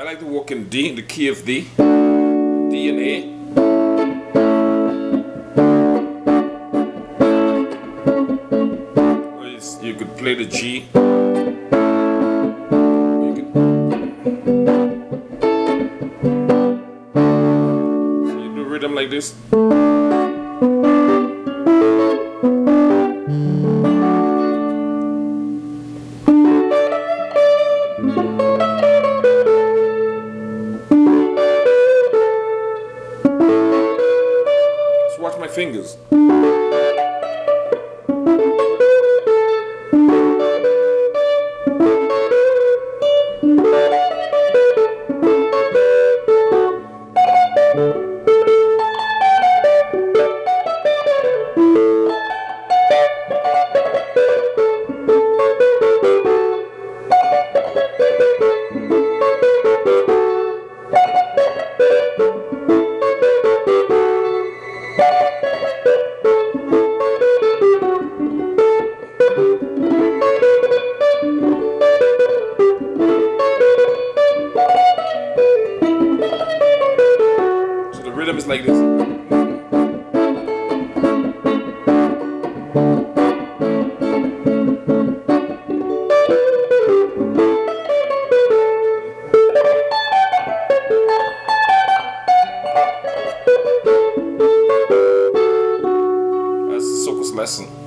I like to walk in D, the key of D, D and A. You, could play the G. You could- You do rhythm like this. Fingers. rhythm is like this. lesson.